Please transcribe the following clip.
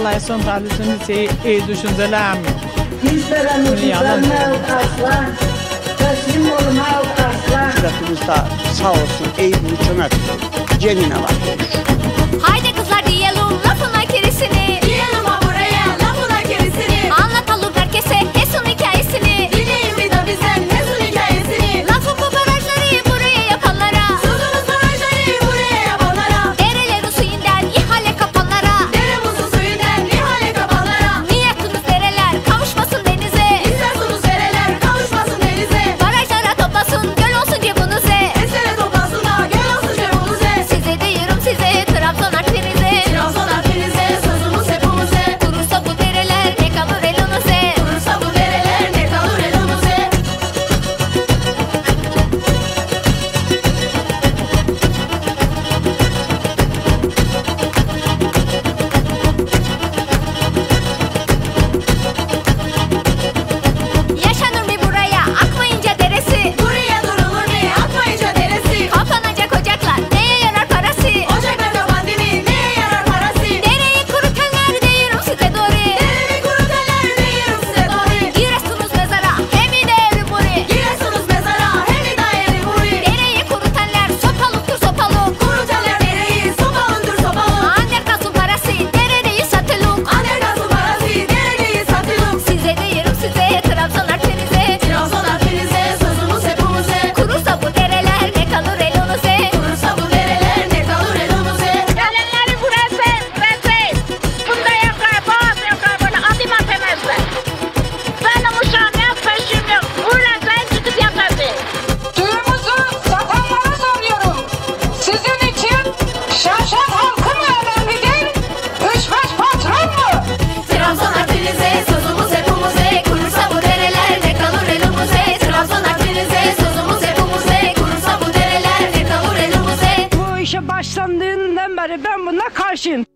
الله يصون خالص نسي ايدو شنزلام Dünyanın teslim olmaya aslan. Şurasımızda sağ olsun Eyüp Çömert. Cemine var. Haydi günden beri ben buna karşıyım.